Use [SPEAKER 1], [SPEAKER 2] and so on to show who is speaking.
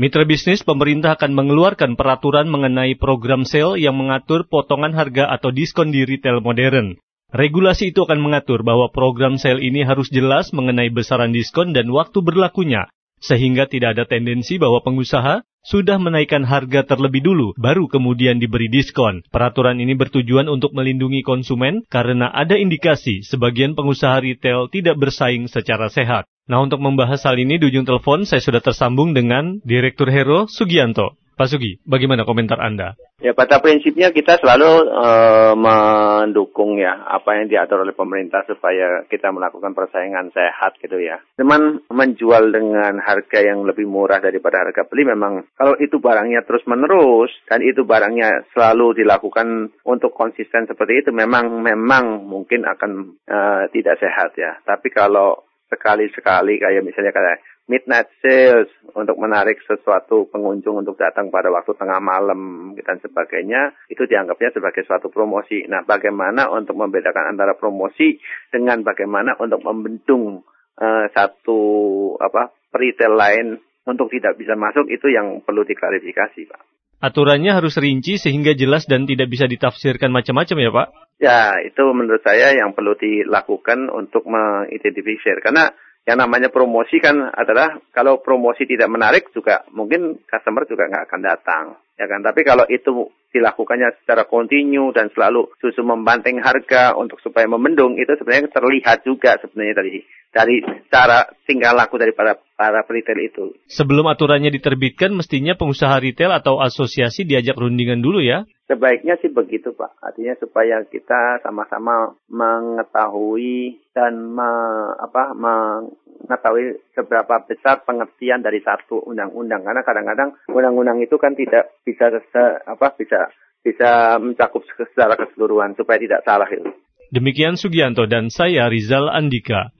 [SPEAKER 1] Mitra bisnis pemerintah akan mengeluarkan peraturan mengenai program sale yang mengatur potongan harga atau diskon di retail modern. Regulasi itu akan mengatur bahwa program sale ini harus jelas mengenai besaran diskon dan waktu berlakunya, sehingga tidak ada tendensi bahwa pengusaha sudah menaikkan harga terlebih dulu, baru kemudian diberi diskon. Peraturan ini bertujuan untuk melindungi konsumen karena ada indikasi sebagian pengusaha retail tidak bersaing secara sehat. Nah untuk membahas hal ini di ujung telepon saya sudah tersambung dengan Direktur Hero Sugianto. Pak Sugi, bagaimana komentar Anda?
[SPEAKER 2] Ya pada prinsipnya kita selalu e, mendukung ya apa yang diatur oleh pemerintah supaya kita melakukan persaingan sehat gitu ya. Cuman menjual dengan harga yang lebih murah daripada harga beli memang kalau itu barangnya terus menerus dan itu barangnya selalu dilakukan untuk konsisten seperti itu memang memang mungkin akan e, tidak sehat ya. Tapi kalau sekali-sekali kayak misalnya kayak midnight sales untuk menarik sesuatu pengunjung untuk datang pada waktu tengah malam dan sebagainya itu dianggapnya sebagai suatu promosi. Nah, bagaimana untuk membedakan antara promosi dengan bagaimana untuk membendung uh, satu apa retail lain untuk tidak bisa masuk itu yang perlu diklarifikasi, Pak.
[SPEAKER 1] Aturannya harus rinci sehingga jelas dan tidak bisa ditafsirkan macam-macam ya Pak?
[SPEAKER 2] Ya, itu menurut saya yang perlu dilakukan untuk mengidentifikasi. Karena yang namanya promosi kan adalah kalau promosi tidak menarik juga mungkin customer juga nggak akan datang. Ya kan? Tapi kalau itu dilakukannya secara kontinu dan selalu susu membanting harga untuk supaya membendung itu sebenarnya terlihat juga sebenarnya dari dari cara tinggal laku dari para para retail itu.
[SPEAKER 1] Sebelum aturannya diterbitkan mestinya pengusaha retail atau asosiasi diajak rundingan dulu ya.
[SPEAKER 2] Sebaiknya sih begitu Pak. Artinya supaya kita sama-sama mengetahui dan me, apa mengetahui seberapa besar pengertian dari satu undang-undang karena kadang-kadang undang-undang itu kan tidak bisa apa bisa bisa mencakup secara keseluruhan supaya tidak salah itu.
[SPEAKER 1] Demikian Sugianto dan saya Rizal Andika.